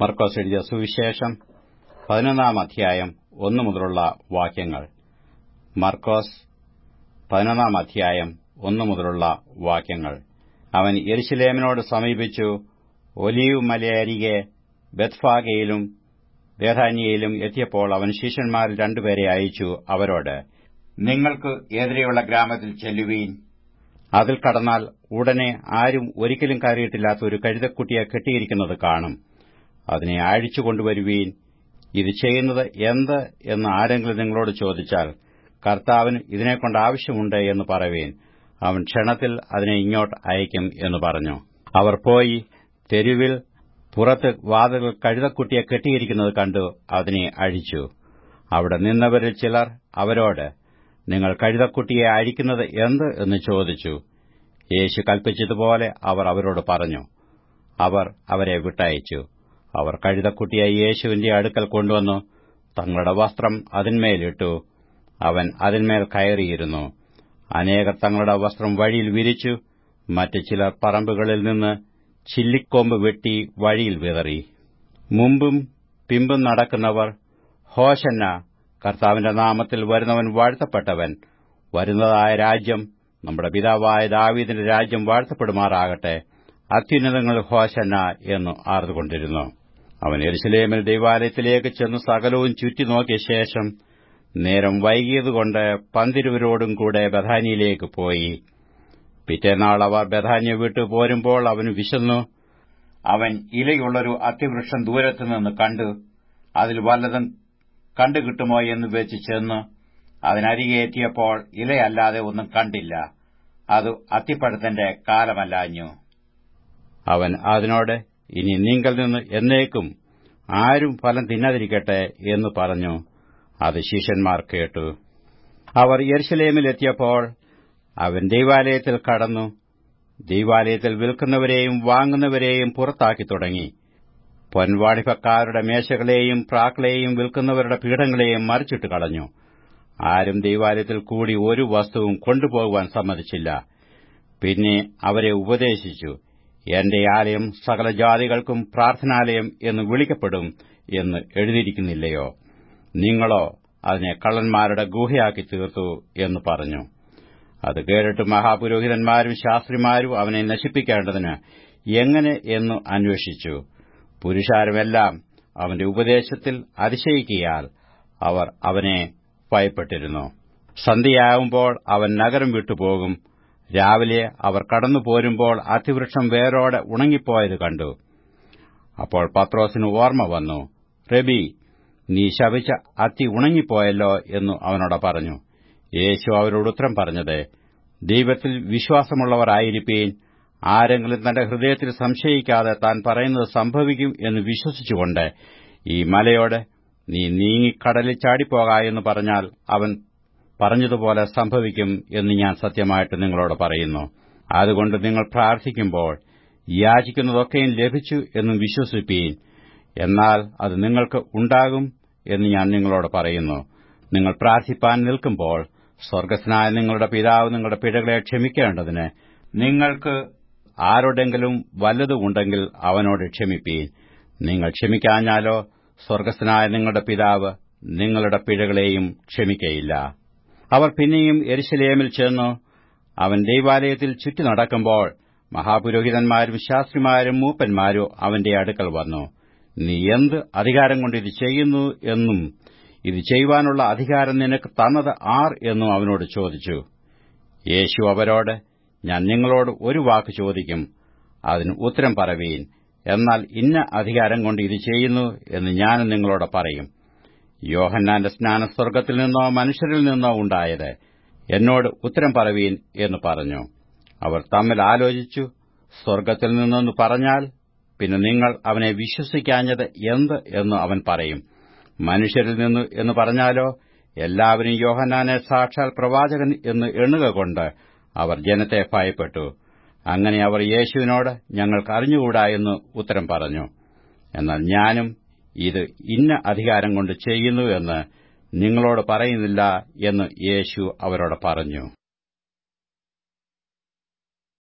മർക്കോസ് എഴുതിയ സുവിശേഷം പതിനൊന്നാം അധ്യായം ഒന്നു മുതലുള്ള വാക്യങ്ങൾ. മർക്കോസ് പതിനൊന്നാം അധ്യായം ഒന്നു മുതലുള്ള വാക്യങ്ങൾ. അവൻ എരിശിലേമിനോട് സമീപിച്ചു ഒലീവ് മലയരികെ ബത്ഫാഗയിലും ബേധാന്യയിലും എത്തിയപ്പോൾ അവൻ ശിഷ്യന്മാർ രണ്ടുപേരെ അയച്ചു അവരോട് നിങ്ങൾക്ക് എതിരെയുള്ള ഗ്രാമത്തിൽ ചെല്ലുവീൻ. അതിൽ കടന്നാൽ ഉടനെ ആരും ഒരിക്കലും കയറിയിട്ടില്ലാത്ത ഒരു കഴുതക്കുട്ടിയെ കെട്ടിയിരിക്കുന്നത് കാണും. അതിനെ അഴിച്ചു കൊണ്ടുവരുവീൻ. ഇത് ചെയ്യുന്നത് എന്ത് എന്ന് ആരെങ്കിലും നിങ്ങളോട് ചോദിച്ചാൽ കർത്താവിന് ഇതിനെക്കൊണ്ട് ആവശ്യമുണ്ട് എന്ന് പറവീൻ അവൻ ക്ഷണത്തിൽ അതിനെ ഇങ്ങോട്ട് അയക്കും എന്ന് പറഞ്ഞു. അവർ പോയി തെരുവിൽ പുറത്ത് വാതിൽ കഴുതക്കുട്ടിയെ കെട്ടിയിരിക്കുന്നത് കണ്ടു അതിനെ അഴിച്ചു. അവിടെ നിന്നവരിൽ ചിലർ അവരോട് നിങ്ങൾ കഴുതക്കുട്ടിയെ അഴിക്കുന്നത് എന്ത് എന്ന് ചോദിച്ചു. യേശു കൽപ്പിച്ചതുപോലെ അവർ അവരോട് പറഞ്ഞു. അവർ അവരെ വിട്ടയച്ചു. അവർ കഴുതക്കുട്ടിയായി യേശുവിന്റെ അടുക്കൽ കൊണ്ടുവന്നു. തങ്ങളുടെ വസ്ത്രം അതിന്മേലിട്ടു. അവൻ അതിന്മേൽ കയറിയിരുന്നു. അനേകർ തങ്ങളുടെ വസ്ത്രം വഴിയിൽ വിരിച്ചു. മറ്റു ചിലർ പറമ്പുകളിൽ നിന്ന് ചില്ലിക്കൊമ്പ് വെട്ടി വഴിയിൽ വിതറി. മുമ്പും പിമ്പും നടക്കുന്നവർ ഹോശന്ന കർത്താവിന്റെ നാമത്തിൽ വരുന്നവൻ വാഴ്ത്തപ്പെട്ടവൻ വരുന്നതായ രാജ്യം നമ്മുടെ പിതാവായ ദാവീദിന്റെ രാജ്യം വാഴ്ത്തപ്പെടുമാറാകട്ടെ. അത്യുന്നതങ്ങൾ ഹോശന്ന എന്ന് ആർന്നുകൊണ്ടിരുന്നു. അവൻ എരുസലേമിൽ ദൈവാലയത്തിലേക്ക് ചെന്ന് സകലവും ചുറ്റി നോക്കിയ ശേഷം നേരം വൈകിയതുകൊണ്ട് പന്തിരുവരോടും കൂടെ ബഥാനിയിലേക്ക് പോയി. പിറ്റേനാൾ അവർ ബഥാനിയ വിട്ടു പോരുമ്പോൾ അവന് വിശന്നു. അവൻ ഇലയുള്ളൊരു അത്തിവൃക്ഷം ദൂരത്തുനിന്ന് കണ്ടു. അതിൽ വല്ലതും കണ്ടുകിട്ടുമോ എന്ന് വെച്ച് ചെന്ന് അതിനരികെ എത്തിയപ്പോൾ ഇലയല്ലാതെ ഒന്നും കണ്ടില്ല. അത് അത്തിപ്പഴത്തിന്റെ കാലമല്ലാഞ്ഞു. അവൻ അതിനോട് ഇനി നിങ്ങൾ നിന്ന് എന്നേക്കും ആരും ഫലം തിന്നാതിരിക്കട്ടെ എന്ന് പറഞ്ഞു. അത് ശിഷ്യന്മാർ കേട്ടു. അവർ യർശലേമിലെത്തിയപ്പോൾ അവൻ ദൈവാലയത്തിൽ കടന്നു. ദൈവാലയത്തിൽ വിൽക്കുന്നവരെയും വാങ്ങുന്നവരെയും പുറത്താക്കി തുടങ്ങി. പൊൻവാണിഭക്കാരുടെ മേശകളെയും പ്രാക്കളെയും വിൽക്കുന്നവരുടെ പീഠങ്ങളെയും മറിച്ചിട്ട് കളഞ്ഞു. ആരും ദൈവാലയത്തിൽ കൂടി ഒരു വസ്തുവും കൊണ്ടുപോകുവാൻ സമ്മതിച്ചില്ല. പിന്നെ അവരെ ഉപദേശിച്ചു. എന്റെ ആലയം സകല ജാതികൾക്കും പ്രാർത്ഥനാലയം എന്ന് വിളിക്കപ്പെടും എന്ന് എഴുതിയിരിക്കുന്നില്ലയോ? നിങ്ങളോ അതിനെ കള്ളന്മാരുടെ ഗുഹയാക്കി തീർത്തു എന്ന് പറഞ്ഞു. അത് കേട്ടിട്ട് മഹാപുരോഹിതന്മാരും ശാസ്ത്രിമാരും അവനെ നശിപ്പിക്കേണ്ടതിന് എങ്ങനെ എന്ന് അന്വേഷിച്ചു. പുരുഷാരുമെല്ലാം അവന്റെ ഉപദേശത്തിൽ അതിശയിക്കിയാൽ അവർ അവനെ ഭയപ്പെട്ടിരുന്നു. സന്ധ്യയാവുമ്പോൾ അവൻ നഗരം വിട്ടുപോകും. രാവിലെ അവർ കടന്നു പോരുമ്പോൾ അതിവൃക്ഷം വേരോടെ ഉണങ്ങിപ്പോയത് കണ്ടു. അപ്പോൾ പത്രോസിന് ഓർമ്മ വന്നു. റബി നീ ശവിച്ച അത്തി ഉണങ്ങിപ്പോയല്ലോ എന്നു അവനോട് പറഞ്ഞു. യേശു അവരോട് ഉത്തരം പറഞ്ഞത് ദൈവത്തിൽ വിശ്വാസമുള്ളവരായിരിക്കീൻ ആരെങ്കിലും തന്റെ ഹൃദയത്തിൽ സംശയിക്കാതെ താൻ പറയുന്നത് സംഭവിക്കും എന്ന് വിശ്വസിച്ചുകൊണ്ട് ഈ മലയോടെ നീ നീങ്ങിക്കടലിൽ ചാടിപ്പോക എന്ന് പറഞ്ഞാൽ അവൻ പറഞ്ഞതുപോലെ സംഭവിക്കും എന്ന് ഞാൻ സത്യമായിട്ട് നിങ്ങളോട് പറയുന്നു. അതുകൊണ്ട് നിങ്ങൾ പ്രാർത്ഥിക്കുമ്പോൾ യാചിക്കുന്നതൊക്കെയും ലഭിച്ചു എന്നും വിശ്വസിപ്പീൻ. എന്നാൽ അത് നിങ്ങൾക്ക് ഉണ്ടാകും എന്ന് ഞാൻ നിങ്ങളോട് പറയുന്നു. നിങ്ങൾ പ്രാർത്ഥിപ്പാൻ നിൽക്കുമ്പോൾ സ്വർഗസ്നായ നിങ്ങളുടെ പിതാവ് നിങ്ങളുടെ പിഴകളെ ക്ഷമിക്കേണ്ടതിന് നിങ്ങൾക്ക് ആരോടെങ്കിലും വല്ലതുമുണ്ടെങ്കിൽ അവനോട് ക്ഷമിപ്പീൻ. നിങ്ങൾ ക്ഷമിക്കാഞ്ഞാലോ സ്വർഗസ്നായ നിങ്ങളുടെ പിതാവ് നിങ്ങളുടെ പിഴകളെയും ക്ഷമിക്കയില്ല. അവർ പിന്നെയും എരിശലേമിൽ ചെന്നു. അവൻ ദൈവാലയത്തിൽ ചുറ്റി നടക്കുമ്പോൾ മഹാപുരോഹിതന്മാരും ശാസ്ത്രിമാരും മൂപ്പന്മാരും അവന്റെ അടുക്കൽ വന്നു. നീ എന്ത് അധികാരം കൊണ്ട് ഇത് ചെയ്യുന്നു എന്നും ഇത് ചെയ്യുവാനുള്ള അധികാരം നിനക്ക് തന്നത് ആർ എന്നും അവനോട് ചോദിച്ചു. യേശു അവരോട് ഞാൻ നിങ്ങളോട് ഒരു വാക്ക് ചോദിക്കും. അതിന് ഉത്തരം പറവീൻ. എന്നാൽ ഇന്ന അധികാരം കൊണ്ട് ഇത് ചെയ്യുന്നു എന്ന് ഞാൻ നിങ്ങളോട് പറയും. യോഹന്നാന്റെ സ്നാന സ്വർഗത്തിൽ നിന്നോ മനുഷ്യരിൽ നിന്നോ ഉണ്ടായത് എന്നോട് ഉത്തരം പറവീൻ എന്ന് പറഞ്ഞു. അവർ തമ്മിൽ ആലോചിച്ചു സ്വർഗത്തിൽ നിന്നെന്ന് പറഞ്ഞാൽ പിന്നെ നിങ്ങൾ അവനെ വിശ്വസിക്കാഞ്ഞത് എന്ത് എന്ന് അവൻ പറയും. മനുഷ്യരിൽ നിന്ന് എന്ന് പറഞ്ഞാലോ എല്ലാവരും യോഹന്നാനെ സാക്ഷാൽ പ്രവാചകൻ എന്ന് എണ്ണുക കൊണ്ട് അവർ ജനത്തെ ഭയപ്പെട്ടു. അങ്ങനെ അവർ യേശുവിനോട് ഞങ്ങൾക്ക് അറിഞ്ഞുകൂടാ എന്ന് ഉത്തരം പറഞ്ഞു. എന്നാൽ ഞാനും ഇത് ഇന്ന അധികാരം കൊണ്ട് ചെയ്യുന്നു എന്ന് നിങ്ങളോട് പറയുന്നില്ല എന്ന് യേശു അവരോട് പറഞ്ഞു.